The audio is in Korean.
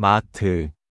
마트.